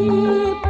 deep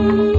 you.